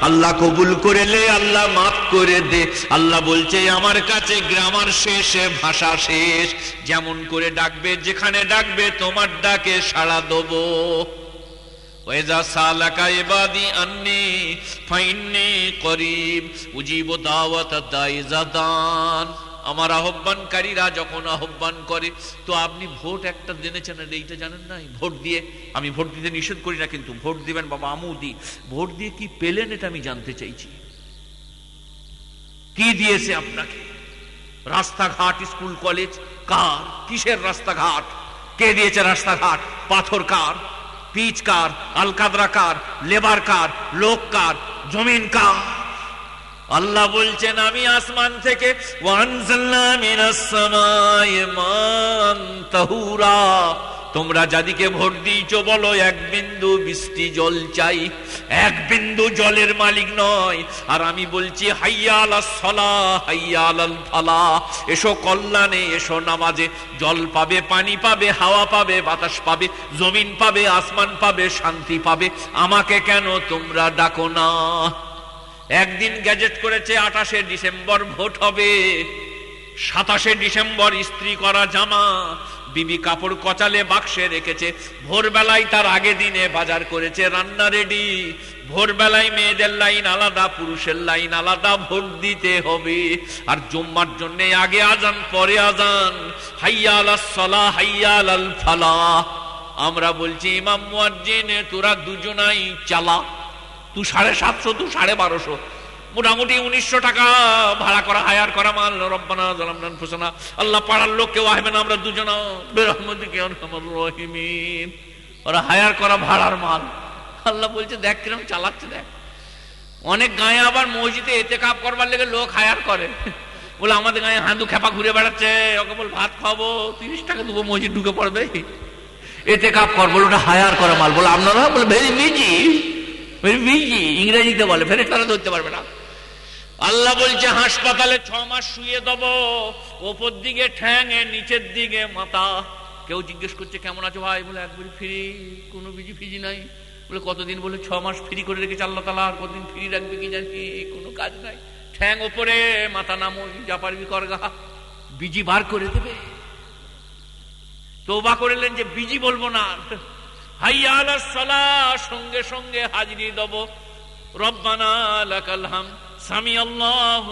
আল্লাহ কবুল করে লে আল্লাহ মাফ করে দে। আল্লাহ বলছে, আমার কাছে গ্রামার শেষে ভাষা শেষ। যেমন করে ডাকবে, যেখানে ডাকবে, তোমার ডাকে সাড়া দেবো। করিব, উজিব দাওয়াত দাইজাদান আমার আহ্বানকারীরা যখন আহ্বান করে, তো আপনি ভোট একটা জেনেছেন এইটা জানেন নাই ভোট দিয়ে, আমি ভোট দিতে নিষেধ করি না কিন্তু, ভোট দিবেন বাবা আমুদি। ভোট দিয়ে কি পেলেন এটা আমি জানতে চাইছি। কি দিয়েছে আপনাকে? রাস্তাঘাট, স্কুল, কলেজ, কার? কিসের রাস্তাঘাট? কে দিয়েছে রাস্তাঘাট? পাথর কার? পিচ কার? আলকাদরা কার? লেবার কার? লোক কার? জমিন কার? আল্লাহ বলছেন, আমি আসমান থেকে তোমরা যাদিকে ভোট দিয়েছ, বলো, এক বিন্দু বৃষ্টি জল চাই, এক বিন্দু জলের মালিক নয়। আর আমি বলছি সলা এসো কল্যাণে, এসো নামাজে। জল পাবে, পানি পাবে, হাওয়া পাবে, বাতাস পাবে, জমিন পাবে, আসমান পাবে, শান্তি পাবে। আমাকে কেন তোমরা ডাকো না? একদিন গ্যাজেট করেছে আঠাশে ডিসেম্বর, ভোট হবে। সাতাশে ডিসেম্বর, ইস্ত্রি করা জামা। বিবি কাপড় কচালে বাক্সে রেখেছে। ভোরবেলায় তার আগে দিনে বাজার করেছে রান্না রেডি। ভোরবেলায় মেয়েদের লাইন আলাদা, পুরুষের লাইন আলাদা, ভোট দিতে হবে। আর জুম্মার জন্য আগে আজান, পরে আজান। হাইয়া সলা হাইয়া আল ফালা আমরা বলছি, ইমাম মুয়াজ্জিনে, তোরা দুজনাই চালা। তুই সাড়ে সাতশো তুই সাড়ে বারোশো। মোটামুটি উনিশশো টাকা ভাড়া করা, হায়ার করা মাল। রব্বানা জালামনান ফুসানা আল্লাহ পাড়ার লোক কেউ আসবে না, আমরা দুজনা। বেরহমদিকে রহিমিন। ওরা হায়ার করা ভাড়ার মাল। আল্লাহ বলছে, দেখ কিরম চালাচ্ছে, দেখ। অনেক গায়ে আবার মসজিদে এতে কাপ করবার লেগে লোক হায়ার করে। বলে, আমাদের গায়ে হাঁদু খেপা ঘুরে বেড়াচ্ছে। ওকে বল, ভাত খাব তিরিশ টাকা দেবো, মসজিদ ঢুকে পড়বে। এতে কাপ কর, বলে, ওটা হায়ার করা মাল। বলে, আপনারা? বলে, ভেরি ভেরি বিজি ইংরেজিতে বলে, ফেরে তারা ধরতে পারবে না। আল্লাহ বলছে, হাসপাতালে ছ মাস শুয়ে দেব, ওপর দিকে ঠ্যাঙে নিচের দিকে মাথা। কেউ জিজ্ঞেস করছে, কেমন আছো ভাই? বলে একবারই ফ্রি, কোনো বিজি ফিজি নাই। বলে, কতদিন? বলে, ছ মাস ফ্রি করে রেখেছে আল্লাহ তালা আর কতদিন ফ্রি রাখবে কি জানি, কোনো কাজ নাই। ঠ্যাং ওপরে, মাথা নামো, যা পারবি করগা বিজি বার করে দেবে। তো তোবা করলেন যে, বিজি বলব না। সঙ্গে সঙ্গে হাজিরি দেব। রব্বানা লাকাল হাম সামি আল্লাহু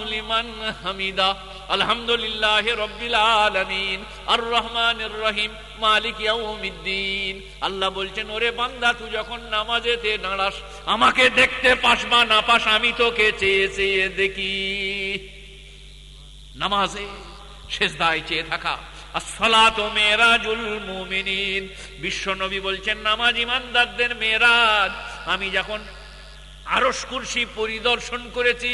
হামিদা। আলহামদুলিল্লাহ রব্বিল আলামিন আর রহমানির রহিম, মালিক ইয়াউমিদ্দিন। আল্লাহ বলছেন, ওরে বান্দা, তুই যখন নামাজেতে দাঁড়াস, আমাকে দেখতে পাস বা না পাস, আমি তোকে চেয়ে চেয়ে দেখি। নামাজে শেষ দায় চেয়ে থাকা বিশ্ব নবী বলছেন, নামাজ ইমানদারদের মেয়েরাজ আমি যখন আরস কুরসি পরিদর্শন করেছি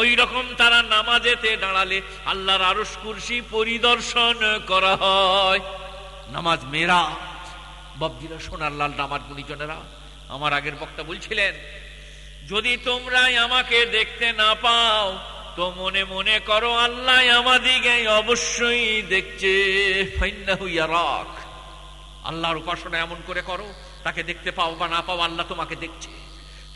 ওই রকম তারা নামাজেতে দাঁড়ালে আল্লাহর আরস কুরসি পরিদর্শন করা হয়। নামাজ মেরা বাবজিরা সোনার লাল নামাজ গুণীজনেরা আমার আগের বক্তা বলছিলেন, যদি তোমরাই আমাকে দেখতে না পাও তো মনে মনে করো, আল্লাহ আমাদিকে অবশ্যই দেখছে। আল্লাহর উপাসনা এমন করে করো, তাকে দেখতে পাও বা না পাও আল্লাহ তোমাকে দেখছে।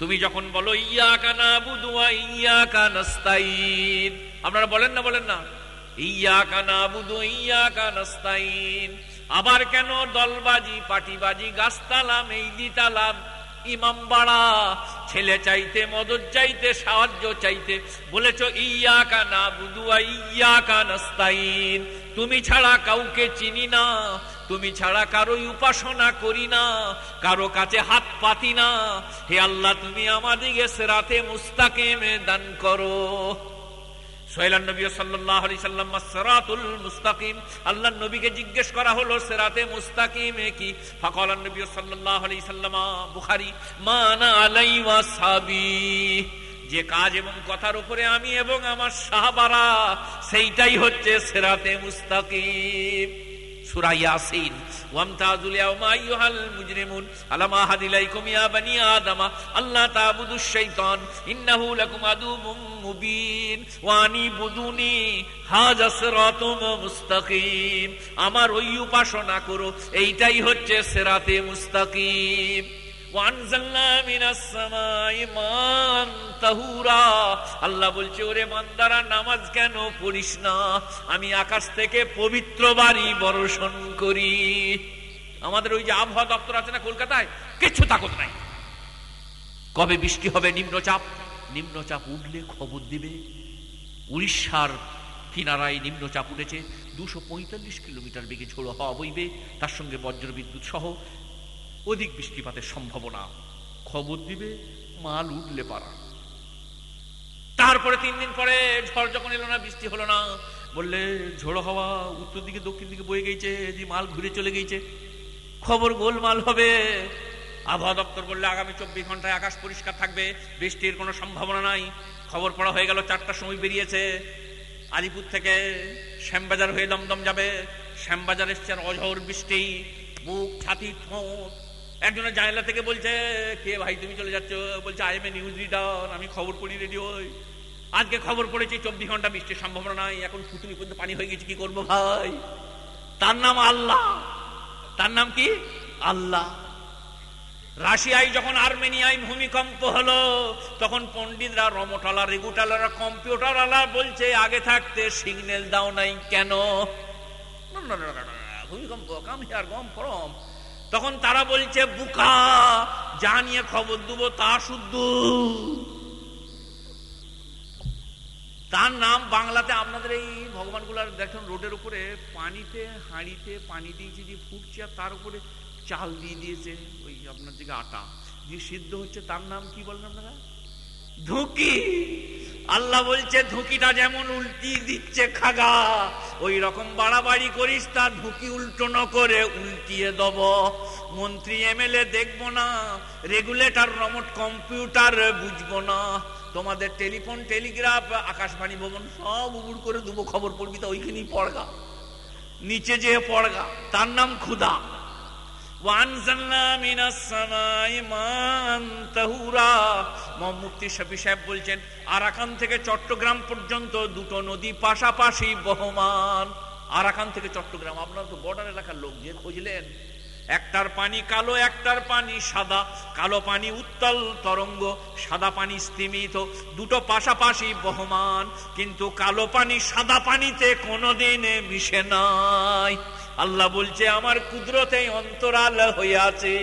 তুমি যখন বলো ইয়া কানা বুধুয়া ইয়া কানাস্তাইন আপনারা বলেন না বলেন না। ইয়া কানা বুধু ইয়া কানাস্তাইন আবার কেন দলবাজি, পাটিবাজি, গাছতালাম, এই দিতালাম ইমাম বাড়া, ছেলে চাইতে, মদত চাইতে, সাহায্য চাইতে। বলেছ ইয়া কানা বুদুয়া ইয়া কানাস্তাইন তুমি ছাড়া কাউকে চিনি না, তুমি ছাড়া কারোই উপাসনা করি না, কারও কাছে হাত পাতি না। হে আল্লাহ, তুমি আমাদিকে সেরাতে মুস্তাকিমে দান করো। সোহেলান নবী সাল্লাহ আলি সাল্লাম, সেরাতুল মুস্তাকিম। আল্লাহ নবীকে জিজ্ঞেস করা হলো, সেরাতে মুস্তাকিমে কি? ফাকলান নবী সাল্লাহ আলি সাল্লামা, বুখারি মানা আলাই ওয়াসাবি যে কাজ এবং কথার উপরে আমি এবং আমার সাহাবারা, সেইটাই হচ্ছে সেরাতে মুস্তাকিম। সূরা ইয়াসিন। ওয়ামতাযুল ইয়াওমা আইয়ুহাল মুজরিমুন। আলামা হাদিলাইকুম ইয়া বানি আদম। আল্লাহ শাইতান ইন্নাহু লাকুম মুবিন। ওয়া আনিবুদুনি হাযা সিরাতুম মুস্তাকিম। আমার ওই উপাসনা করো। এইটাই হচ্ছে সিরাতে মুস্তাকিম। আল্লাহ বলছে, ওরে নামাজ কেন না? আমি আকাশ থেকে পবিত্র বাড়ি বর্ষণ করি। আমাদের ওই যে আবহাওয়া দপ্তর আছে না কলকাতায় কিছু তাকত নাই। কবে বৃষ্টি হবে নিম্নচাপ? নিম্নচাপ উঠলে খবর দিবে। উড়িষ্যার কিনারায় নিম্নচাপ উঠেছে। দুশো পঁয়তাল্লিশ কিলোমিটার বেগে ঝোড়ো হওয়া বইবে। তার সঙ্গে বজ্র বিদ্যুৎ সহ অধিক বৃষ্টিপাতের সম্ভাবনা। খবর দিবে মাল উঠলে পারা তারপরে তিন দিন পরে ঝড় যখন এলো না, বৃষ্টি হলো না, বললে ঝোড়ো হওয়া উত্তর দিকে, দক্ষিণ দিকে বয়ে গেছে যে মাল ঘুরে চলে গেছে। খবর গোলমাল হবে। আবহাওয়া দপ্তর বললে আগামী চব্বিশ ঘন্টায় আকাশ পরিষ্কার থাকবে, বৃষ্টির কোনো সম্ভাবনা নাই। খবর পড়া হয়ে গেল, চারটার সময় বেরিয়েছে। আলিপুর থেকে শ্যামবাজার হয়ে দমদম যাবে। শ্যামবাজার এসছে অঝর বৃষ্টি। বুক ছাতি ঠোঁট একজনের জানলা থেকে বলছে, কে ভাই তুমি চলে যাচ্ছ? বলছে I am a news reader, আমি খবর পড়ি রেডিও আজকে খবর পড়েছি, চব্বিশ ঘণ্টা বৃষ্টির সম্ভাবনা নাই, এখন ফুতুনি পর্যন্ত পানি হয়ে গেছে, কি করব ভাই? তার নাম আল্লাহ। তার নাম কি? আল্লাহ। রাশিয়ায় যখন আর্মেনিয়ায় ভূমিকম্প হলো, তখন পন্ডিতরা রমটালা রেগুটালারা কম্পিউটার আলা বলছে, আগে থাকতে সিগন্যাল দাও নাই কেন? ভূমিকম্প কাম হিয়ার গম ফরম তখন তারা বলছে, বুকা, যা নিয়ে খবর দেব তা শুদ্ধ। তার নাম বাংলাতে আপনাদের এই ভগবানগুলার দেখেন, রোডের উপরে পানিতে, হাঁড়িতে পানি দিয়েছে যে ফুটছে আর তার উপরে চাল দিয়ে দিয়েছে ওই আপনার দিকে আটা। যে সিদ্ধ হচ্ছে, তার নাম কি বলেন আপনারা? ধুকি। আল্লাহ বলছে, ধুকিটা যেমন উল্টি দিচ্ছে খাগা ওই রকম বাড়াবাড়ি করিস তার ধুকি উল্টো ন করে উল্টিয়ে দেব। মন্ত্রী এমএলএ দেখব না, রেগুলেটর, রমট, কম্পিউটার বুঝব না। তোমাদের টেলিফোন, টেলিগ্রাফ, আকাশবাণী ভবন সব উবুড় করে দেবো খবর পড়বি তো ওইখানেই পড়গা। নিচে যেয়ে পড়গা। তার নাম খুদা বলছেন, আরাকান থেকে চট্টগ্রাম পর্যন্ত দুটো নদী পাশাপাশি বহমান। আরাকান থেকে চট্টগ্রাম, আপনার তো বর্ডার এলাকার লোক, যে খুঁজলেন একটার পানি কালো, একটার পানি সাদা। কালো পানি উত্তল তরঙ্গ, সাদা পানি স্তিমিত। দুটো পাশাপাশি বহমান, কিন্তু কালো পানি সাদা পানিতে কোনোদিনে মিশে নাই। আল্লাহ বলছে, আমার কুদরতে অন্তরাল হইয়াছে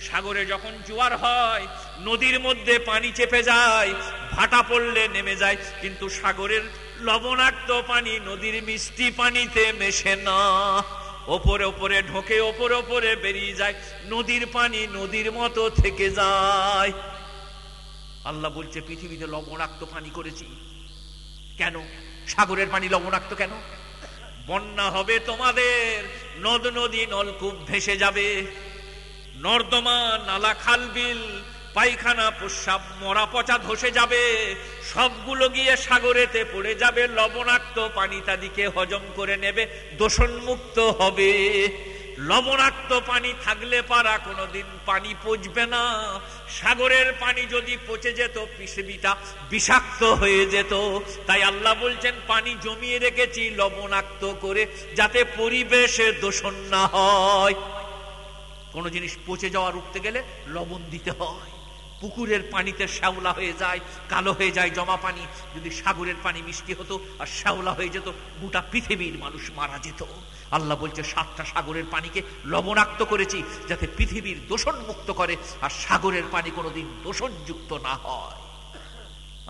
সাগরে যখন জোয়ার হয়, নদীর মধ্যে পানি চেপে যায়, ভাটা পড়লে নেমে যায়, কিন্তু সাগরের লবণাক্ত পানি নদীর মিষ্টি পানিতে মেশে না। ওপরে ওপরে ঢোকে, ওপরে ওপরে বেরিয়ে যায়, নদীর পানি নদীর মতো থেকে যায়। আল্লাহ বলছে, পৃথিবীতে লবণাক্ত পানি করেছি। কেন? সাগরের পানি লবণাক্ত কেন? বন্যা হবে তোমাদের। নদ নদী নলকূপ ভেসে যাবে। নর্দমা, নালা, খাল, বিল, পায়খানা, প্রস্রাব, মরা পচা ধসে যাবে। সবগুলো গিয়ে সাগরেতে পড়ে যাবে। লবণাক্ত পানি তাদিকে হজম করে নেবে। দোষণমুক্ত হবে। লবণাক্ত পানি থাকলে পারা কোনোদিন পানি পচবে না। সাগরের পানি যদি পচে যেত পৃথিবীটা বিষাক্ত হয়ে যেত। তাই আল্লাহ বলছেন, পানি জমিয়ে রেখেছি, লবণাক্ত করে, যাতে পরিবেশে দূষণ না হয়। কোনো জিনিস পচে যাওয়া রুখতে গেলে লবণ দিতে হয়। পুকুরের পানিতে শ্যাওলা হয়ে যায়, কালো হয়ে যায় জমা পানি। যদি সাগরের পানি মিষ্টি হতো আর শ্যাওলা হয়ে যেত, গোটা পৃথিবীর মানুষ মারা যেত। আল্লাহ বলছে, সাতটা সাগরের পানিকে লবণাক্ত করেছি যাতে পৃথিবীর দূষণ মুক্ত করে আর সাগরের পানি কোনোদিন দোষণযুক্ত না হয়।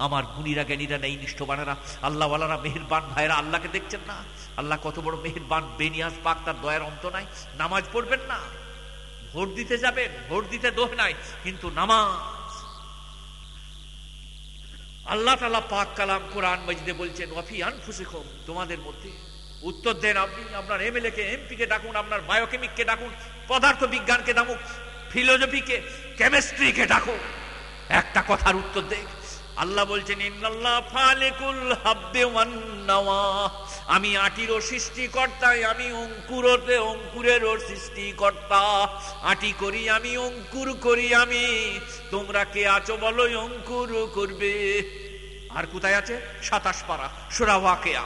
আমার গুণীরা জ্ঞানীরা নেই নিষ্ঠবানেরা আল্লাহওয়ালারা, মেহেরবান ভাইরা আল্লাহকে দেখছেন না? আল্লাহ কত বড় মেহেরবান, বেনিয়াজ পাক, তার দয়ার অন্ত নাই। নামাজ পড়বেন না। ভোট দিতে যাবেন, ভোট দিতে দোষ নাই, কিন্তু নামাজ আল্লাহ তালা পাক কালাম কোরআন মজিদে বলছেন খুশি খুব তোমাদের মধ্যে। উত্তর দেন আপনি, আপনার এমএলএ কে এমপি কে ডাকুন, আপনার বায়োকেমিক কে ডাকুন পদার্থ বিজ্ঞানকে ডাকুন ফিলোজফিকে, কেমিস্ট্রিকে ডাকুক। একটা কথার উত্তর দেখ। আল্লাহ বলছেন, ইন্নাল্লাহ ফালিকুল ওয়ান নাওয়া। আমি আটিরও সৃষ্টিকর্তা, আমি অঙ্কুরতে অঙ্কুরেরও সৃষ্টিকর্তা। আটি করি আমি, অঙ্কুর করি আমি। তোমরা কে আছো বলো, অঙ্কুর করবে। আর কোথায় আছে? সাতাশ পারা সোরা ওয়াকেয়া।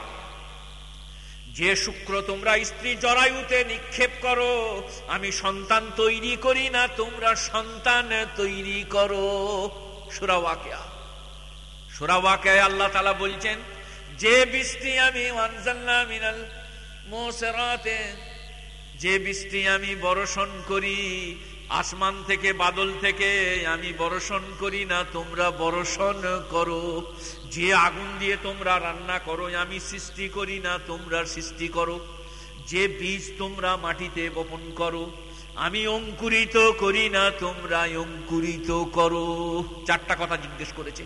যে শুক্র তোমরা স্ত্রী জরায়ুতে নিক্ষেপ করো, আমি সন্তান তৈরি করি না, তোমরা সন্তান তৈরি করো। সুরাওয়াকিয়া সুরাওয়াকিয়া আল্লাহ তালা বলছেন, যে বৃষ্টি আমি মিনাল মোসেরাতে, যে বৃষ্টি আমি বর্ষণ করি, আসমান থেকে বাদল থেকে আমি বর্ষণ করি না, তোমরা বর্ষণ করো। যে আগুন দিয়ে তোমরা রান্না করো, আমি সৃষ্টি করি না, তোমরা সৃষ্টি করো। যে বীজ তোমরা মাটিতে বপন করো, আমি অঙ্কুরিত করি না, তোমরা অঙ্কুরিত করো। চারটা কথা জিজ্ঞেস করেছে।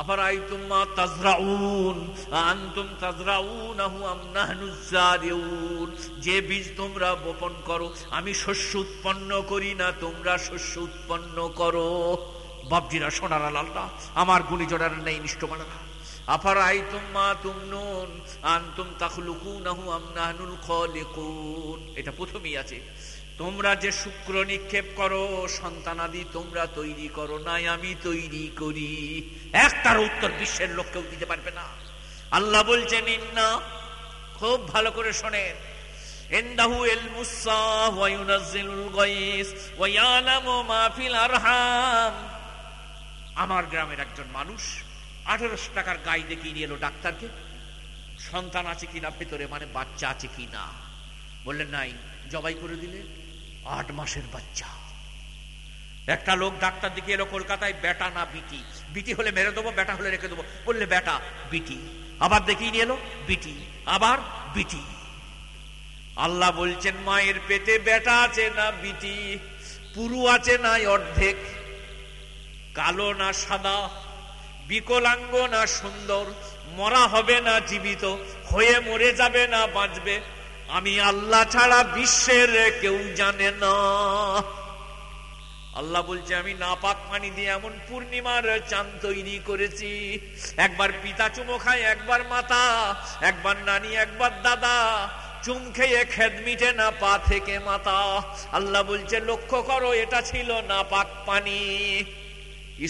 আই তোমা তাজরাউন আনতুম তাজরাউনাহু আম নাহনুজ জারিউন। যে বীজ তোমরা বপন করো, আমি শস্য উৎপন্ন করি না, তোমরা শস্য উৎপন্ন করো। বাবজিরা সোনার লালটা আমার গুলি জোড়ার নেই নিষ্ঠ আফার আই তুম্মা তুমনুন, আনতুম তাখলুকুনাহু আম নাহনুল খালিকুন। এটা প্রথমেই আছে। তোমরা যে শুক্র নিক্ষেপ করো, সন্তানাদি তোমরা তৈরি করো নাই, আমি তৈরি করি। একটার উত্তর বিশ্বের লোক কেউ দিতে পারবে না। আল্লাহ বলছেন, ইন্না খুব ভালো করে শোনেন। ইন্দাহু ইলমুস ওয়া ইউনাজ্জিলুল গায়স ওয়া মা ফিল আরহাম। আমার গ্রামের একজন মানুষ আঠারোশো টাকার গাই দেখিয়ে নিয়ে এলো ডাক্তারকে। সন্তান আছে কিনা, ভেতরে মানে বাচ্চা আছে কিনা? বললেন, নাই, জবাই করে দিলে আট মাসের বাচ্চা। একটা লোক ডাক্তার দিকে এলো কলকাতায়, বেটা না বিটি? বিটি হলে মেরে দেবো, বেটা হলে রেখে দেবো। বললে, বেটা, বিটি। আবার দেখিয়ে নিয়ে এলো, বিটি। আবার, বিটি। আল্লাহ বলছেন, মায়ের পেটে বেটা আছে না বিটি? পুরু আছে না অর্ধেক? কালো না সাদা? বিকলাঙ্গ না সুন্দর? মরা হবে না জীবিত? হয়ে মরে যাবে না বাঁচবে? আমি আল্লাহ ছাড়া বিশ্বের কেউ জানে না। আল্লাহ বলছে, আমি নাপাক পানি দিয়ে এমন পূর্ণিমার চান তৈরি করেছি। একবার পিতা চুমো খায়, একবার মাতা, একবার নানি, একবার দাদা। চুম খেয়ে খেদ মিটে না, পা থেকে মাতা। আল্লাহ বলছে, লক্ষ্য করো, এটা ছিল না পাক পানি।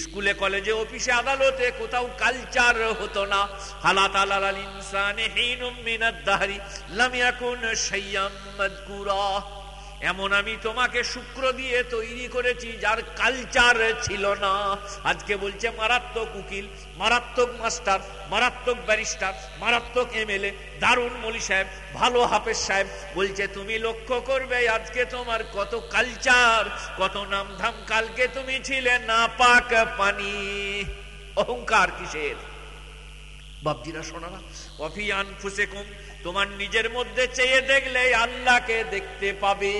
স্কুলে, কলেজে, অফিসে আদালতে কোথাও কালচার হতো না। হালাত আলাল ইনসানে হিনুম মিনাদ দাহরি, লাম ইয়াকুন শাইয়াম মাযকুরা এমন আমি তোমাকে শুক্র দিয়ে তৈরি করেছি, যার কালচার ছিল না। আজকে বলছে মারাত্মক উকিল, মারাত্মক মাস্টার, মারাত্মক ব্যারিস্টার, মারাত্মক এমএলএ, দারুণ মলি সাহেব, ভালো হাফেজ সাহেব। বলছে, তুমি লক্ষ্য করবে, আজকে তোমার কত কালচার কত নাম ধাম কালকে তুমি ছিলে না পাক পানি। অহংকার কিসের? বাবজিরা শোনা না অফিয়ান ফুসে কম তোমার নিজের মধ্যে চেয়ে দেখলে আল্লাহকে দেখতে পাবে।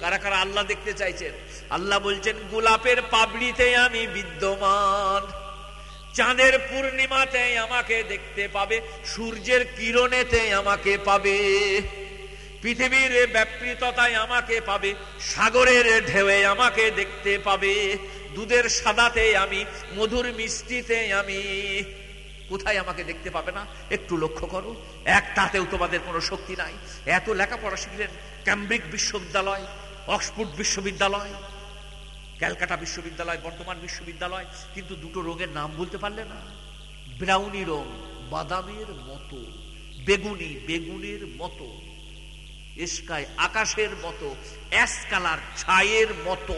কারা কারা আল্লাহ দেখতে চাইছেন? আল্লাহ বলছেন, গোলাপের পাবড়িতে আমি বিদ্যমান। চাঁদের পূর্ণিমাতে আমাকে দেখতে পাবে, সূর্যের কিরণেতে আমাকে পাবে। পৃথিবীর ব্যাপৃততায় আমাকে পাবে, সাগরের ঢেউয়ে আমাকে দেখতে পাবে। দুধের সাদাতে আমি, মধুর মিষ্টিতে আমি কোথায় আমাকে দেখতে পাবে না? একটু লক্ষ্য করো। একটাতেও তোমাদের কোনো শক্তি নাই। এত লেখাপড়া শিখলেন ক্যাম্ব্রিক বিশ্ববিদ্যালয় অক্সফোর্ড বিশ্ববিদ্যালয় ক্যালকাটা বিশ্ববিদ্যালয়, বর্তমান বিশ্ববিদ্যালয়, কিন্তু দুটো রোগের নাম বলতে পারলে না। ব্রাউনি রং বাদামের মতো, বেগুনি বেগুনের মতো এসকায় আকাশের মতো অ্যাশ কালার ছায়ের মতো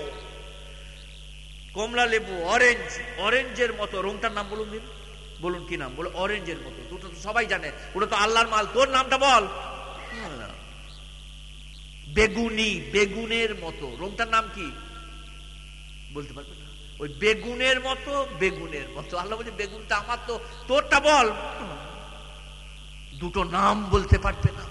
কমলা লেবু অরেঞ্জ, অরেঞ্জের মতো। রংটার নাম বলুন দিন। বলুন কি নাম? বলে অরেঞ্জের মতো। দুটো তো সবাই জানে। ওটা তো আল্লাহর মাল। তোর নামটা বল। বেগুনি, বেগুনের মতো। রংটার নাম কি? বলতে পারবে না। ওই বেগুনের মতো বেগুনের মতো। আল্লাহ বলছে বেগুনটা আমার তো। তোরটা বল। দুটো নাম বলতে পারবে না।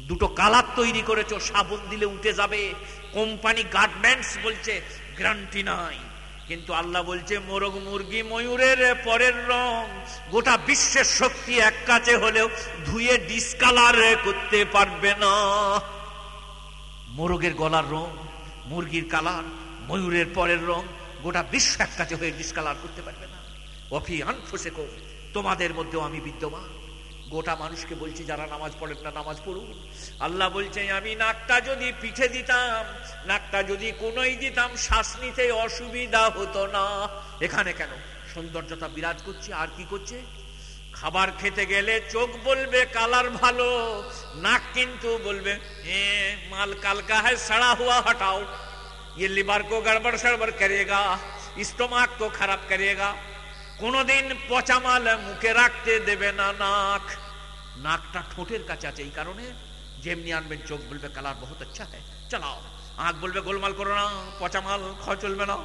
দুটো কালার তৈরি করেছ। সাবন দিলে উঠে যাবে। কোম্পানি গার্মেন্টস বলছে, গ্যারান্টি নাই। কিন্তু আল্লাহ বলছে, মোরগ মুরগি ময়ূরের পরের রং। গোটা বিশ্বের শক্তি এক কাছে হলেও ধুয়ে ডিসকালার করতে পারবে না। মোরগের গলার রং, মুরগির কালার, ময়ূরের পরের রং গোটা বিশ্ব এক কাছে হয়ে ডিসকালার করতে পারবে না। অফি আনফুসেকো তোমাদের মধ্যেও আমি বিদ্যমান। গোটা মানুষকে বলছি যারা নামাজ পড়েন না নামাজ পড়ুন আল্লাহ বলছে আমি নাকটা যদি পিঠে দিতাম নাকটা যদি কোনোই দিতাম শ্বাস নিতে অসুবিধা হতো না এখানে কেন সৌন্দর্যতা বিরাজ করছে আর কি করছে খাবার খেতে গেলে চোখ বলবে কালার ভালো নাক কিন্তু বলবে মাল কালকা হ্যাঁ সড়া হুয়া হটাও ये लिवर को गड़बड़ सड़बड़ करेगा स्टोमाक को खराब करेगा কোনোদিন পচা মাল মুখে রাখতে দেবে না নাক। নাকটা ঠোঁটের কাছে আছে এই কারণে যেমনি আনবেন, চোখ বলবে, কালার বহুত আচ্ছা হ্যাঁ চালাও। আঁক বলবে, গোলমাল করো না পচা মাল খাওয়া চলবে না।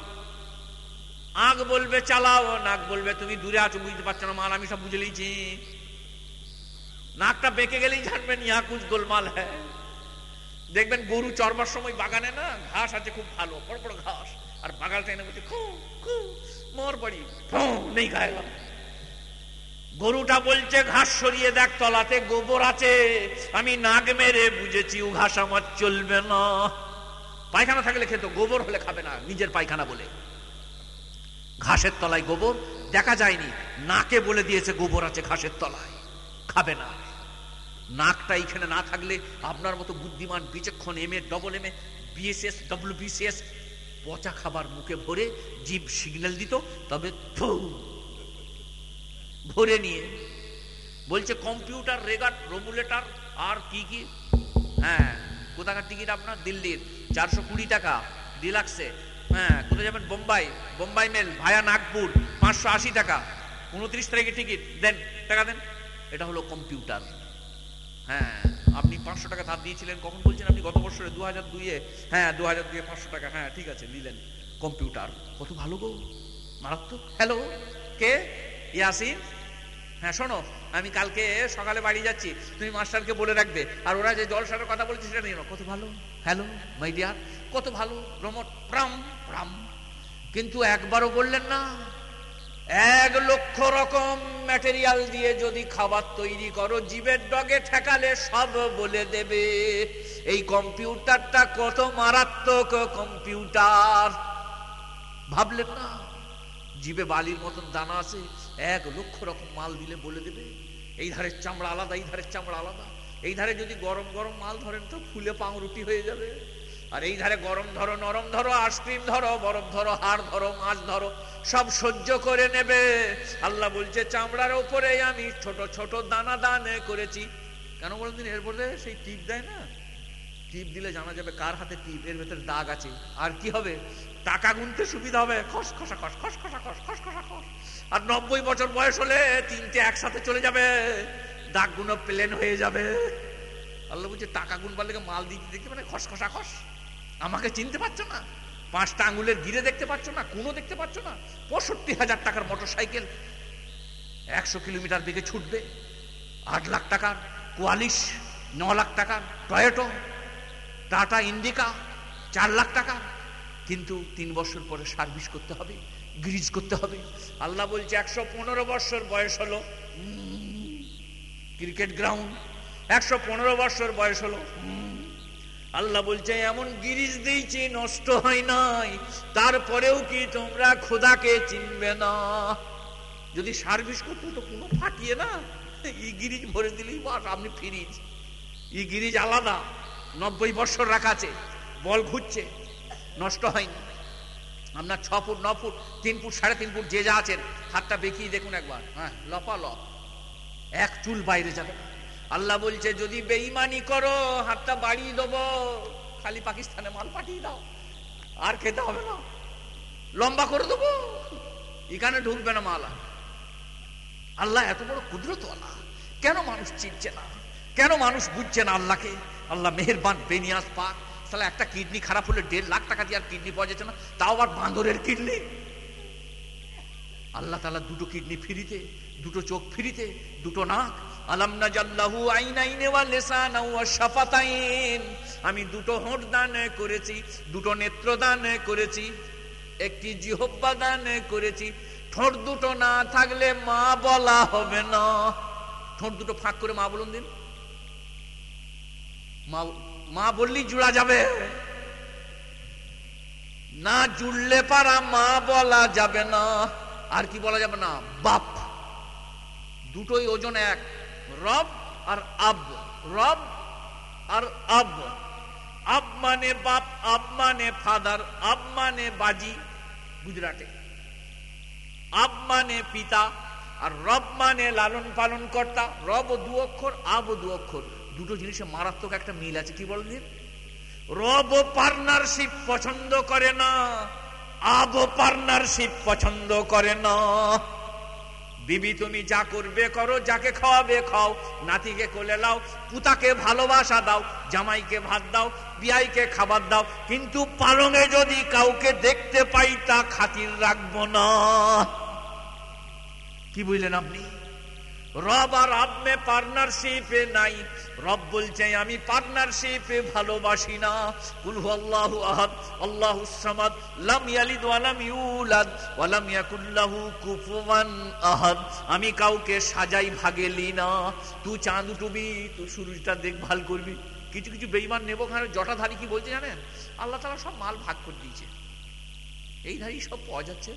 আঁক বলবে, চালাও। নাক বলবে, তুমি দূরে আছো, বুঝতে পারছ না, মাল আমি সব বুঝে লিছি নাকটা বেঁকে গেলেই জানবেন ইহা কুচ গোলমাল হ্যাঁ দেখবেন গরু চরবার সময় বাগানে না ঘাস আছে, খুব ভালো, বড় বড় ঘাস। আর বাগালটা এনে বলছে, খু খু, মর পড়ি নেই খায়গা গরুটা বলছে, ঘাস সরিয়ে দেখ, তলাতে গোবর আছে। আমি নাগ মেরে বুঝেছি ও ঘাস আমার চলবে না। পায়খানা থাকলে খেতো, গোবর হলে খাবে না, নিজের পায়খানা বলে। ঘাসের তলায় গোবর, দেখা যায়নি, নাকে বলে দিয়েছে, গোবর আছে ঘাসের তলায়, খাবে না। নাকটা এইখানে না থাকলে আপনার মতো বুদ্ধিমান, বিচক্ষণ M A double M A BSS W BCS পচা খাবার মুখে ভরে জীব সিগন্যাল দিত, তবে ভরে নিয়ে। বলছে, কম্পিউটার রেগার রোমুলেটার, আর কি কি? হ্যাঁ কোথাকার টিকিট আপনার? দিল্লির। চারশো কুড়ি টাকা, ডিলাক্সে। হ্যাঁ কোথায় যাবেন? বোম্বাই। বোম্বাই মেল, ভায়া নাগপুর, পাঁচশো আশি টাকা। উনত্রিশ তারিখে টিকিট। দেন, টাকা দেন। এটা হলো কম্পিউটার। হ্যাঁ। আপনি পাঁচশো টাকা ধার দিয়েছিলেন, কখন বলছেন আপনি গত বছরে দু হাজার দুইয়ে? হ্যাঁ দু হাজার দুইয়ে পাঁচশো টাকা হ্যাঁ ঠিক আছে, নিলেন। কম্পিউটার, কত ভালো গো, মারাত্মক। হ্যালো, কে? ইয়াসিন? হ্যাঁ শোনো, আমি কালকে সকালে বাড়ি যাচ্ছি, তুমি মাস্টারকে বলে রাখবে, আর ওরা যে জলসার কথা বলছে সেটা নিয়ে কত ভালো, হ্যালো, মাই ডিয়ার, কত ভালো, রমট, প্রাম প্রাম। কিন্তু একবারও বললেন না। এক লক্ষ রকম ম্যাটেরিয়াল দিয়ে যদি খাবার তৈরি করো, জীবের ডগে ঠেকালে সব বলে দেবে। এই কম্পিউটারটা কত মারাত্মক কম্পিউটার। ভাবলেন না, জীবে বালির মতন দানা আছে, এক লক্ষ রকম মাল দিলে বলে দেবে। এই ধারের চামড়া আলাদা, এই ধারের চামড়া আলাদা। এই ধারে যদি গরম গরম মাল ধরেন তো ফুলে পাউরুটি হয়ে যাবে। আর এই ধারে গরম ধরো, নরম ধরো আইসক্রিম ধরো, বরফ ধরো, হাড় ধরো, মাছ ধরো, সব সহ্য করে নেবে। আল্লাহ বলছে, চামড়ার উপরে আমি ছোট ছোট দানা দানে করেছি। কেন বলেন দিন এরপরে সেই টিপ দেয় না? টিপ দিলে জানা যাবে কার হাতে টিপ, এর ভেতরে দাগ আছে। আর কি হবে? টাকা গুনতে সুবিধা হবে। খস, খসা, খস খস, খসা, খস খস, খসা, খস। আর নব্বই বছর বয়স হলে তিনটে একসাথে চলে যাবে। দাগগুলো প্লেন হয়ে যাবে। আল্লাহ বলছে, টাকা গুনবার লেগে মাল দিতে দেখতে মানে খস, খসা, খস। আমাকে চিনতে পারছ না? পাঁচটা আঙুলের গিরে দেখতে পাচ্ছ না? কোনো দেখতে পাচ্ছ না? পঁয়ষট্টি হাজার টাকার মোটর সাইকেল একশো কিলোমিটার বেগে ছুটবে। আট লাখ টাকার কোয়ালিশ, ন লাখ টাকার টয়েটো, টাটা ইন্ডিকা, চার লাখ টাকা। কিন্তু তিন বছর পরে সার্ভিস করতে হবে, গ্রিজ করতে হবে। আল্লাহ বলছে, একশো পনেরো বছর বয়স হলো। Cricket ground. একশো পনেরো বছর বয়স হলো। আল্লাহ বলছে, এমন গিরিজ দিয়েছি, নষ্ট হয় নাই। তারপরেও কি তোমরা খোদাকে চিনবে না? যদি সার্ভিস করতো তো কোনো ফাটিয়ে না। ই গিরিজ ভরে দিলেই বাস, আপনি ফিরিজ ই গিরিজ আলাদা, নব্বই বছর রাখা আছে, বল ঘুরছে, নষ্ট হয়নি। আপনার ছ ফুট, ন ফুট, তিন ফুট, সাড়ে তিন ফুট যে যা আছেন, হাতটা বেঁকিয়ে দেখুন একবার। হ্যাঁ লপা, লপ। এক চুল বাইরে যাবে আল্লাহ বলছে, যদি বেইমানি করো, হাতটা বাড়িয়ে দেবো। খালি পাকিস্তানে মাল পাঠিয়ে দাও। আর খেতে হবে না। লম্বা করে দেবো। এখানে ঢুকবে না মালা আল্লাহ এত বড় কুদরত কেন মানুষ চিনছে না? কেন মানুষ বুঝছে না আল্লাহকে? আল্লাহ মেহরবান বেনিয়াস পাক। তাহলে একটা কিডনি খারাপ হলে দেড় লাখ টাকা দিয়ে আর কিডনি পাওয়া যাচ্ছে না। তাও আবার বাঁদরের কিডনি। আল্লাহ তালা দুটো কিডনি ফিরিতে, দুটো চোখ ফিরিতে, দুটো নাক আলাম নাজাল্লাহু আইনাইনে ওয়া লিসানা ওয়া শাফাতাইন। আমি দুটো হোঁট দান করেছি, দুটো নেত্র দান করেছি, একটি জিহব্বা দান করেছি। ঠোঁট দুটো না থাকলে মা বলা হবে না। ঠোঁট দুটো ফাঁক করে মা বলুন দিন। মা বললেই জুড়া যাবে। না জুড়লে পারা মা বলা যাবে না। আর কি বলা যাবে না? বাপ। দুটোই ওজন এক। রব আর আব, রব আর আব। আব মানে বাপ, আব মানে ফাদার, আব মানে বাজি গুজরাটে। আব মানে পিতা আর রব মানে লালন পালন কর্তা। রব দু অক্ষর, আব দু অক্ষর। দুটো জিনিসে মারাত্মক একটা মিল আছে, কি বলেন রব পার্টনারশিপ পছন্দ করে না, আব পার্টনারশিপ পছন্দ করে না। বিবি, তুমি যা করবে করো, যাকে খাওয়াবে খাও। নাতিকে কোলে লাও পুতাকে ভালোবাসা দাও, জামাইকে ভাত দাও, বিয়াইকে খাবার দাও। কিন্তু পালঙে যদি কাউকে দেখতে পাই, তা খাতির রাখব না। কি বুঝলেন আপনি? রব আর আব্মে পার্টনারশিপে নাই। রব বলছে, আমি পার্টনারশিপে ভালোবাসি না। কুলহু আল্লাহু আহাদ, আল্লাহু সামাদ, লাম ইয়ালিদ ওয়া লাম ইউলাদ, ওয়া লাম ইয়াকুল লাহু কুফুয়ান আহাদ। আমি কাউকে সাজাই ভাগে লি না। তুই চাঁদ উঠবি তুই সূর্যটা দেখভাল করবি। কিছু কিছু বেঈমান নেব খানে, জটাধারী কি বলছে জানেন? আল্লাহ তাআলা সব মাল ভাগ করে দিয়েছে। এই ধারি সব পাওয়া যাচ্ছে।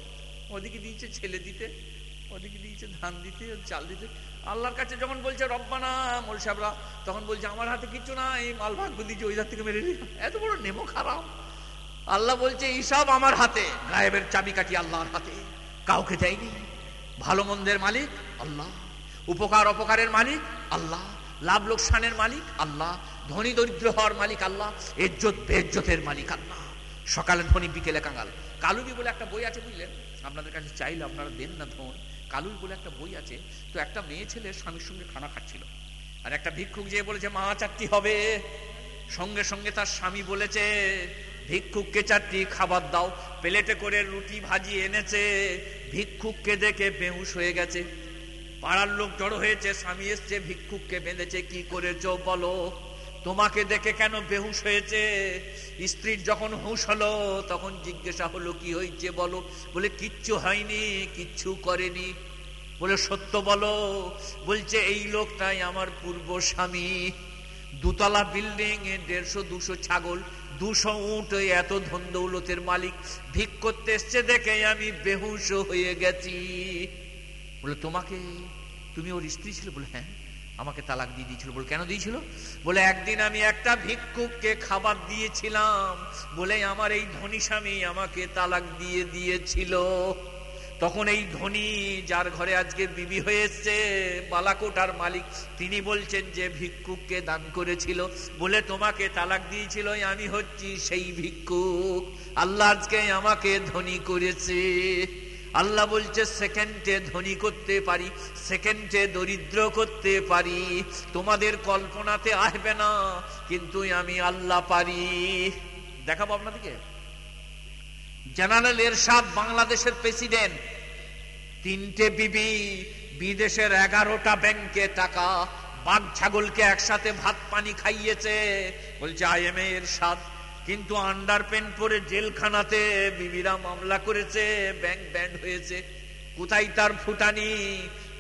ওদিকে দিয়েছে ছেলে দিতে। ওদিকে দিয়েছে, ধান দিতে, চাল দিতে। আল্লাহর কাছে যখন বলছে, রব্বানা মোল সাহেবরা তখন বলছে, আমার হাতে কিচ্ছু না এই মাল ভাগ্য দিয়েছে, ওই থেকে মেরে নিলাম। এত বড় নেমো খারাপ। আল্লাহ বলছে এইসব আমার হাতে, গায়েবের চাবি কাটি আল্লাহর হাতে। কাউকে দেয়নি। ভালো মন্দের মালিক আল্লাহ, উপকার অপকারের মালিক আল্লাহ, লাভ লোকসানের মালিক আল্লাহ, ধনী দরিদ্র হওয়ার মালিক আল্লাহ এজ্জত বেজ্জতের মালিক আল্লাহ। সকালে ধনী বিকেলে কাঙাল। কালুবি বলে একটা বই আছে, বুঝলেন? আপনাদের কাছে চাইলে আপনারা দেন না ধন। কালুই বলে একটা বই আছে, তো একটা মেয়ে ছেলে স্বামীর সঙ্গে খানা খাচ্ছিল। আর একটা ভিক্ষুক যে বলেছে, মা, চারটি হবে। সঙ্গে সঙ্গে তার স্বামী বলেছে, ভিক্ষুককে চারটি খাবার দাও, প্লেটে করে রুটি ভাজি এনেছে, ভিক্ষুককে দেখে বেহুশ হয়ে গেছে। পাড়ার লোক জড়ো হয়েছে, স্বামী এসছে, ভিক্ষুককে বেঁধেছে, কি করেছ বলো? তোমাকে দেখে কেন বেহুশ হয়েছে? স্ত্রীর যখন হুঁশ হলো, তখন জিজ্ঞাসা হলো, কি হয়েছে বলো? বলে, কিচ্ছু হয়নি, কিচ্ছু করেনি। বলে, সত্য বলো। বলছে, এই লোকটাই আমার পূর্ব স্বামী। দুতলা বিল্ডিং দেড়শো, দুশো ছাগল, দুশো উঠ এত ধন দৌলতের মালিক। ভিক করতে এসছে দেখে আমি বেহুশ হয়ে গেছি। বলে, তোমাকে? তুমি ওর স্ত্রী ছিল? বলে হ্যাঁ। আমাকে তালাক দিয়ে দিয়েছিল বলে কেন দিয়েছিল? বলে, একদিন আমি একটা ভিক্ষুককে খাবার দিয়েছিলাম বলে আমার এই ধনী স্বামী আমাকে তালাক দিয়ে দিয়েছিল। তখন এই ধনী যার ঘরে আজকে বিবি হয়েছে বালাকোটার মালিক, তিনি বলছেন যে ভিক্ষুককে দান করেছিল বলে তোমাকে তালাক দিয়েছিল আমি হচ্ছি সেই ভিক্ষুক। আল্লাহ আজকে আমাকে ধনী করেছে। আল্লাহ বলছে, সেকেন্ডে ধনী করতে পারি, সেকেন্ডে দরিদ্র করতে পারি, তোমাদের কল্পনাতে আসবে না, কিন্তু আমি আল্লাহ পারি। দেখাবো আপনাদেরকে। জেনারেল এরশাদ বাংলাদেশের প্রেসিডেন্ট। তিনটে বিবি বিদেশের এগারোটা ব্যাংকে টাকা, বাঘ ছাগলকে একসাথে ভাত পানি খাইয়েছে। বলছে আইএমএ এরশাদ। কিন্তু আন্ডার পেন পরে জেলখানাতে বিবিরা মামলা করেছে ব্যাংক ব্যান্ড হয়েছে। কোথায় তার ফুটানি?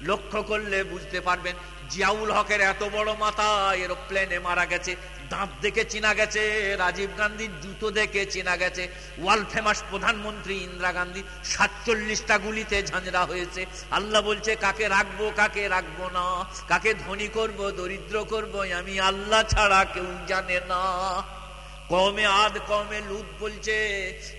লক্ষ্য করলে বুঝতে পারবেন, জিয়াউল হকের এত বড় মাথা, এরোপ্লেনে মারা গেছে। দাঁত দেখে চিনা গেছে, রাজীব গান্ধীর জুতো দেখে চিনা গেছে। ওয়ার্ল্ড ফেমাস প্রধানমন্ত্রী ইন্দিরা গান্ধী সাতচল্লিশটা গুলিতে ঝাঁঝরা হয়েছে। আল্লাহ বলছে, কাকে রাখব কাকে রাখব না? কাকে ধনী করব, দরিদ্র করব, আমি আল্লাহ ছাড়া কেউ জানে না। কমে আদ কমে লুত বলছে,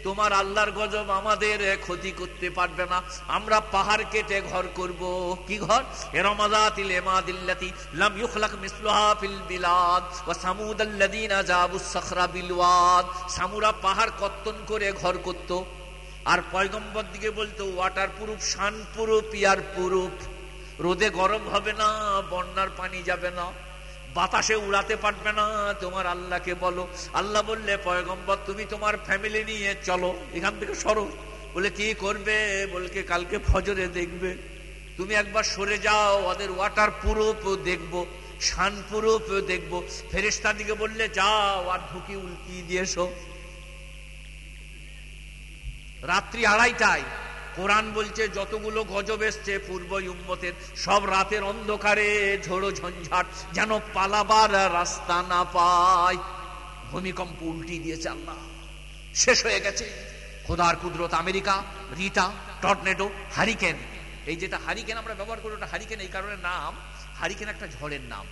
তোমার আল্লাহর গজব আমাদের ক্ষতি করতে পারবে না। আমরা পাহাড় কেটে ঘর করব। কি ঘর? এরমাদাতিল এমাদিল্লাতি লাম ইউখলাক মিসলুহা ফিল বিলাদ, ওয়া সামুদ আল্লাযিনা জাবুস সাখরা বিল ওয়াদ সামুরা পাহাড় কত্তন করে ঘর করত। আর পয়গম্বর দিকে বলতো, water proof, sunproof, ear proof. রোদে গরম হবে না, বন্যার পানি যাবে না। বাতাসে উড়াতে পারবে না। তোমার আল্লাহকে বলো। আল্লাহ বললে, পয়গম্বর, তুমি তোমার ফ্যামিলি নিয়ে চলো। এখান থেকে সরো। বলে, কি করবে? বলকে, কালকে ফজরে দেখবে। তুমি একবার সরে যাও, ওদের ওয়াটার প্রুফ দেখব শান প্রুফ দেখব। ফেরেস্তার দিকে বললে, যাও আর ঢুকি উল্কি দিয়েছ রাত্রি আড়াইটায় কোরআন বলছে, যতগুলো গজব এসছে পূর্ব উম্মতের, সব রাতের অন্ধকারে ঝোড়ো ঝঞ্ঝাট, যেন পালাবার রাস্তা না পায়। ভূমিকম্প উল্টি দিয়েছে আল্লাহ। শেষ হয়ে গেছে। খোদার কুদরত আমেরিকা রিটা টর্নেডো, হারিকেন। এই যেটা হারিকেন আমরা ব্যবহার করি, ওটা হারিকেন, এই কারণে নাম, হারিকেন একটা ঝড়ের নাম,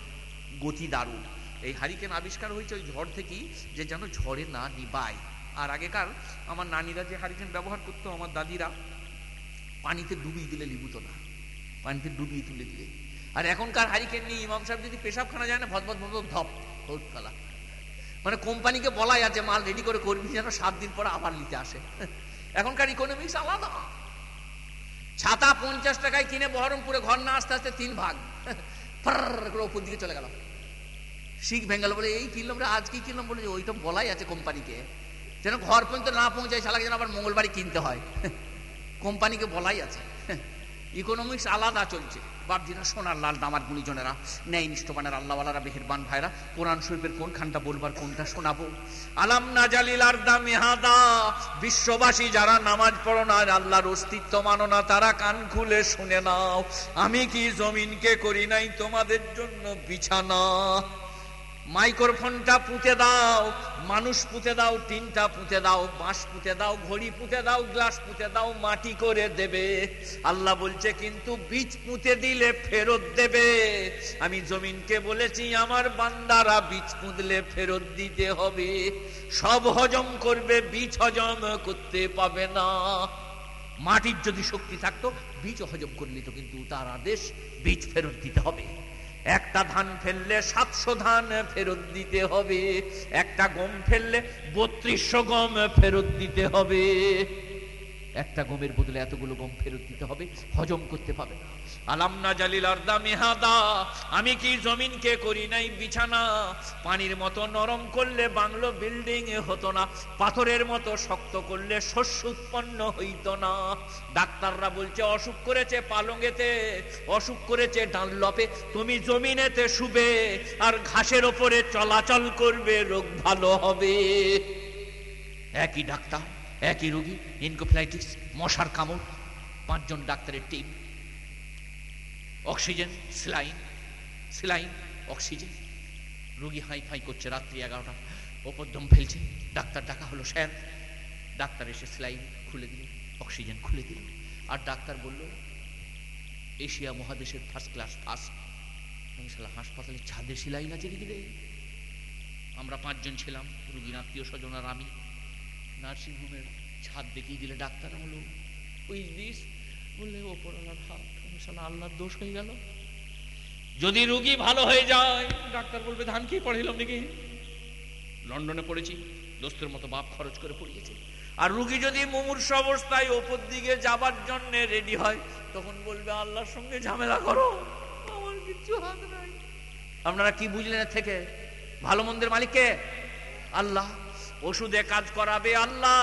গতি দারুণ। এই হারিকেন আবিষ্কার হয়েছে ওই ঝড় থেকেই, যে যেন ঝড়ে না নিবায়। আর আগেকার আমার নানিরা যে হারিকেন ব্যবহার করতো, আমার দাদিরা পানিতে ডুবিয়ে দিলে লিবুতো না। পানিতে ডুবিয়ে তুলে দিলে। আর এখনকার হারিকেন নিয়ে ইমাম সাহেব যদি পেশাবখানা যায় না ভদভদ ভদভদ ধপ হোট মানে কোম্পানিকে বলাই আছে, মাল রেডি করে করবি যেন সাত দিন পরে আবার নিতে আসে। এখনকার ইকোনমিক্স আলাদা। ছাতা পঞ্চাশ টাকায় কিনে বহরমপুরে ঘর না, আসতে আসতে তিন ভাগ। করে ওপর দিকে চলে গেল শিখ ভেঙ্গাল বলে, এই কিনলাম রে আজকে কিনলাম। বলে ওইটা বলাই আছে কোম্পানিকে। যেন ঘর পর্যন্ত না পৌঁছায় সালাকে যেন আবার মঙ্গলবারই কিনতে হয়। কোম্পানিকে বলাই আছে। ইকোনমিক্স আলাদা চলছে। বাপজিরা সোনার লাল দামার গুণীজনেরা, ন্যায় নিষ্ঠবানের আল্লাহওয়ালারা, বেহেরবান ভাইরা, কোরআন শরীফের কোনখানটা বলবার, কোনটা শোনাবো? আলাম না জালিল আর মেহাদা, বিশ্ববাসী যারা নামাজ পড়ো না আল্লাহর অস্তিত্ব মানো না, তারা কান খুলে শুনে নাও। আমি কি জমিনকে করি নাই তোমাদের জন্য বিছানা? মাইক্রোফোনটা পুঁতে দাও, মানুষ পুঁতে দাও, টিনটা পুঁতে দাও, বাঁশ পুঁতে দাও, ঘড়ি পুঁতে দাও, গ্লাস পুঁতে দাও, মাটি করে দেবে। আল্লাহ বলছে, কিন্তু বীজ পুঁতে দিলে ফেরত দেবে। আমি জমিনকে বলেছি, আমার বান্দারা বীজ পুঁতলে ফেরত দিতে হবে। সব হজম করবে, বীজ হজম করতে পাবে না। মাটির যদি শক্তি থাকতো, বীজ হজম করলে তো কিন্তু তার আদেশ, বীজ ফেরত দিতে হবে। একটা ধান ফেললে সাতশো ধান ফেরত দিতে হবে, একটা গম ফেললে বত্রিশশো গম ফেরত দিতে হবে। একটা গমের বদলে এতগুলো গম ফেরত দিতে হবে, হজম করতে পারবে না। আলামনা জালিল আর্দা মেহাদা। আমি কি জমিনকে করি নাই বিছানা? পানির মতো নরম করলে বাংলো বিল্ডিং হতো না। পাথরের মতো শক্ত করলে শস্য উৎপন্ন হইত না। ডাক্তাররা বলছে, অসুখ করেছে পালঙ্গেতে, অসুখ করেছে ডানলপে। তুমি জমিনেতে শুবে আর ঘাসের ওপরে চলাচল করবে, রোগ ভালো হবে। একই ডাক্তার, একই রোগী, ইনকোফ্লাইটিস, মশার কামড়, পাঁচজন ডাক্তারের team. Oxygen, saline saline, oxygen. রুগী হাই ফাই করছে রাত্রি এগারোটা। ওপরদম ফেলছে। ডাক্তার ডাকা হলো স্যার। ডাক্তার এসে স্লাইন খুলে দিল অক্সিজেন খুলে দিল আর ডাক্তার বলল, এশিয়া মহাদেশের ফার্স্ট ক্লাস ফার্স্ট হাসপাতালে ছাদে সিলাইন আছে নাকি রে আমরা পাঁচজন ছিলাম, রুগীর আত্মীয় স্বজন আর আমি। নার্সিংহোমের ছাদ দেখিয়ে দিলে ডাক্তার হলো ওই দিস বললে, ওপরওয়ালার হাত। আল্লাহর দোষ হয়ে গেল। যদি রুগী ভালো হয়ে যায়, ডাক্তার বলবে, ধান কি পড়াইলাম নাকি? লন্ডনে পড়েছি, দোস্তের মতো বাপ খরচ করে পড়িয়েছে। আর রুগী যদি মুমূর্ষ অবস্থায় ওপর দিকে যাবার জন্য রেডি হয়, তখন বলবে, আল্লাহর সঙ্গে ঝামেলা করো, আমার কিছু হাত নাই। আপনারা কি বুঝলেন থেকে? ভালো মন্দের মালিককে আল্লাহ। ওষুধে কাজ করাবে আল্লাহ,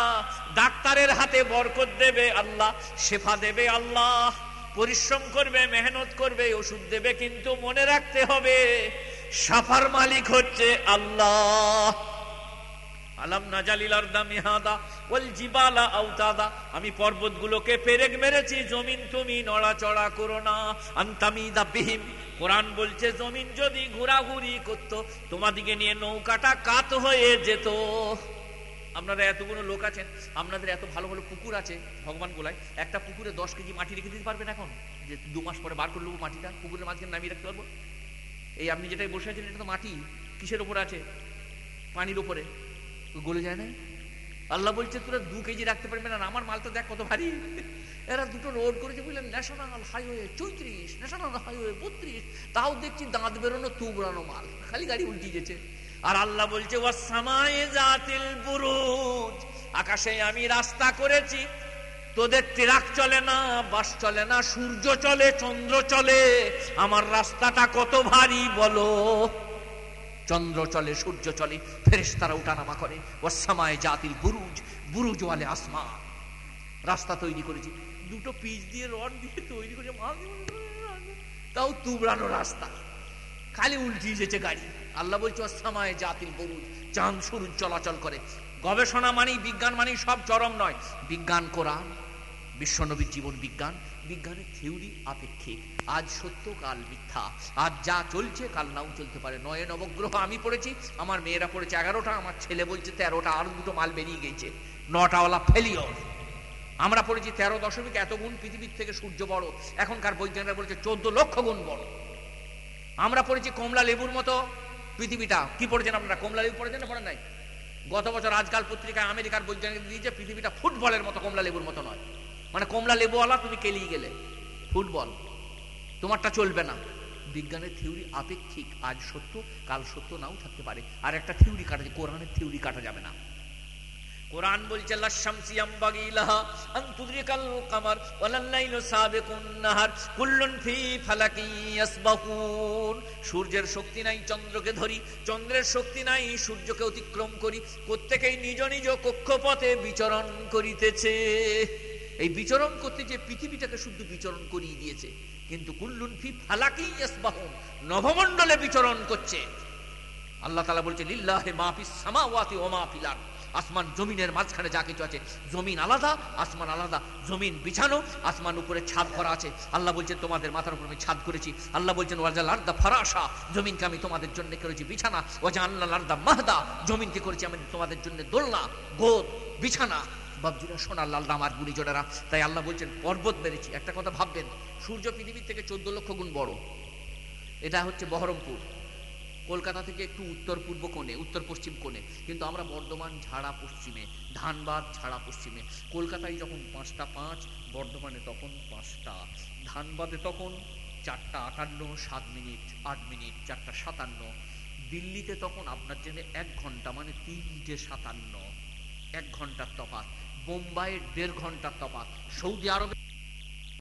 ডাক্তারের হাতে বরকত দেবে আল্লাহ শেফা দেবে আল্লাহ। পরিশ্রম করবে, মেহনত করবে ওষুধ দেবে, কিন্তু মনে রাখতে হবে, সাফার মালিক হচ্ছে আল্লাহ। আলাম নাজালিল আরদা মিহাদা ওয়াল জিবালা আওতাদা আমি পর্বতগুলোকে পেরেক মেরেছি, জমিন তুমি নড়াচড়া করো না। আন্তামিদা বিহিম। কোরআন বলছে, জমিন যদি ঘোরাঘুরি করতো, তোমাদিকে নিয়ে নৌকাটা কাত হয়ে যেত। আপনারা এতগুলো লোক আছেন, আপনাদের এত ভালো ভালো পুকুর আছে ভগবান গোলায়, একটা পুকুরে দশ কেজি মাটি রেখে দিতে পারবেন এখন? যে দু মাস পরে বার করে নেব মাটিটা, পুকুরের মাঝখানে নামিয়ে রাখতে পারব? এই আপনি যেটাই বসে আছেন, এটা তো মাটি, কিসের ওপরে আছে? পানির ওপরে। গলে যায় না? আল্লাহ বলছে, তোরা দু কেজি রাখতে পারবে না আমার মাল তো দেখ কত ভারী। এরা দুটো রোড করেছে, বুঝলেন? ন্যাশনাল হাইওয়ে চৌত্রিশ, ন্যাশনাল হাইওয়ে বত্রিশ। তাও দেখছি দাঁত বেরোনো, তুবড়ানো মাল। খালি গাড়ি উল্টি গেছে আর আল্লাহ বলছে আকাশে আমি রাস্তা করেছি। তোদের ট্রাক চলে না, বাস চলে না, সূর্য চলে, চন্দ্র চলে। আমার রাস্তাটা কত ভারী বলো। চন্দ্র চলে, সূর্য চলে ফেরেস তারা উঠানামা করে ওয়াসামায় জাতিল বুরুজ বুরুজ ওয়ালে আসমান। রাস্তা তৈরি করেছি। দুটো পিচ দিয়ে রড দিয়ে তৈরি করে তাও তুবড়ানো রাস্তা। খালি উল্টিয়ে যেছে গাড়ি। আল্লাহ বলছে ওয়াসামায় জাতিল বুরুজ চাঁদ সূর্য চলাচল করে। গবেষণা মানেই বিজ্ঞান, মানেই সব চরম নয়। বিজ্ঞান কোরআন, বিশ্বনবীর জীবন বিজ্ঞান। বিজ্ঞানের থিওরি আপেক্ষিক। আজ সত্য, কাল মিথ্যা। আজ যা চলছে, কাল নাও চলতে পারে। নয় নবগ্রহ আমি পড়েছি, আমার মেয়েরা পড়েছে এগারোটা, আমার ছেলে বলছে তেরোটা, আর দুটো মাল বেরিয়ে গেছে। নটাওয়ালা ফেলিওর আমরা পড়েছি তেরো দশমিক এত গুণ পৃথিবীর থেকে সূর্য বড়। এখনকার বৈজ্ঞানিকরা বলছে চোদ্দ লক্ষ গুণ বড়। আমরা পড়েছি কমলা লেবুর মতো পৃথিবীটা কি পড়েছেন আপনারা? কমলা লেবু পড়েছেন না পড়েন নাই? গত বছর আজকাল পত্রিকায় আমেরিকার বৈজ্ঞানিক দিয়েছে, পৃথিবীটা ফুটবলের মতো কমলা লেবুর মতো নয়। মানে কমলা লেবুওয়ালা তুমি কেলিয়ে গেলে। ফুটবল। তোমারটা চলবে না। বিজ্ঞানের থিওরি আপেক্ষিক, আজ সত্য, কাল সত্য নাও থাকতে পারে। আর একটা থিওরি কাটা, কোরআনের থিওরি কাটা যাবে না। কোরআন বলছে লাশামসি আম্বাগি আন তুদরিকাল কামার, ওয়ালাল লাইলু সাবিকুন নাহার, কুল্লুন ফি ফালাকি ইয়াসবাহুন। সূর্যের শক্তি নাই চন্দ্রকে ধরি, চন্দ্রের শক্তি নাই সূর্যকে অতিক্রম করি, প্রত্যেকেই নিজ নিজ কক্ষপথে বিচরণ করিতেছে। এই বিচরণ করতে যে পৃথিবীটাকে শুদ্ধ বিচরণ করিয়ে দিয়েছে, কিন্তু কুল্লুন ফি ফালাকি ইয়াসবাহুন নভমণ্ডলে বিচরণ করছে। আল্লাহ তালা বলছে, লিল্লাহে মাহফিস সামাওয়াতি ও মাহফিল আরদ। আসমান জমিনের মাঝখানে যা কিছু আছে, জমিন আলাদা, আসমান আলাদা, জমিন বিছানো, আসমান উপরে ছাদ করা আছে। আল্লাহ বলছেন, তোমাদের মাথার উপর আমি ছাদ করেছি। আল্লাহ বলছেন, ওয়াজাল আর্দা ফারাসা জমিনকে আমি তোমাদের জন্য করেছি বিছানা। ওয়াজা আল্লাহ আর্দা মাহদা, জমিনকে করেছি আমি তোমাদের জন্য দোলনা, গোদ, বিছানা। বাবজুরা সোনার লাল আমার গুণিজনেরা তাই আল্লাহ বলছেন, পর্বত মেরেছি একটা কথা ভাববেন, সূর্য পৃথিবীর থেকে চোদ্দ লক্ষ গুণ বড়। এটা হচ্ছে বহরমপুর। কলকাতা থেকে একটু উত্তর পূর্ব কোণে, উত্তর পশ্চিম কোণে, কিন্তু আমরা বর্ধমান, ঝাড়া পশ্চিমে, ধানবাদ ছাড়া পশ্চিমে। কলকাতায় যখন পাঁচটা পাঁচ, বর্ধমানে তখন পাঁচটা, ধানবাদে তখন চারটা আটান্ন, সাত মিনিট, আট মিনিট, চারটা সাতান্ন, দিল্লিতে তখন আপনার জন্য এক ঘণ্টা মানে তিনটে সাতান্ন, এক ঘণ্টার তফাত বোম্বাইয়ের দেড় ঘণ্টার তফাত সৌদি আরবে